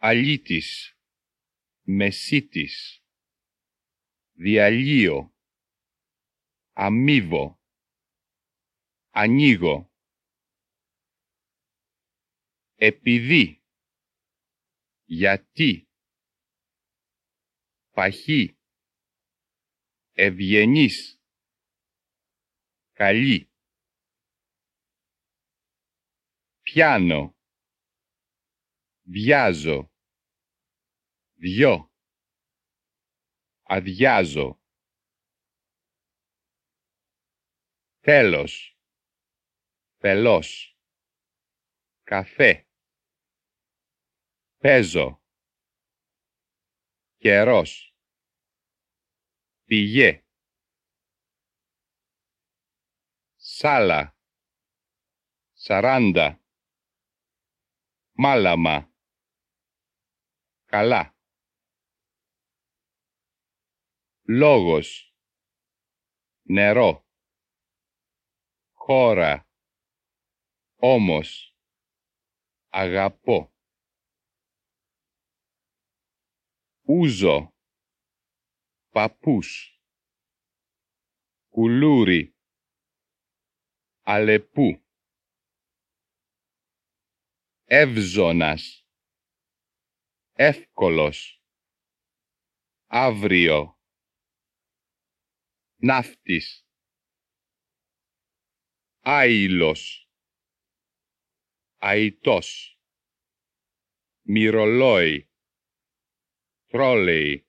αλήτης, μεσίτης, διαλύω, αμείβω, ανοίγω, επειδή, γιατί, παχύ, ευγενής, καλή, πιάνω, βιάζω, δυο, αδειάζω. Τέλος, πελός, καφέ, παίζω, καιρός, πηγέ, σάλα, σαράντα, μάλαμα, καλά. Λόγος, νερό, χώρα, όμως, αγαπώ. Ούζο, παππούς, κουλούρι, αλεπού, εύζωνας, εύκολος, αύριο, ναύτης, άειλος, αητός, μυρολόι, τρόλεϊ,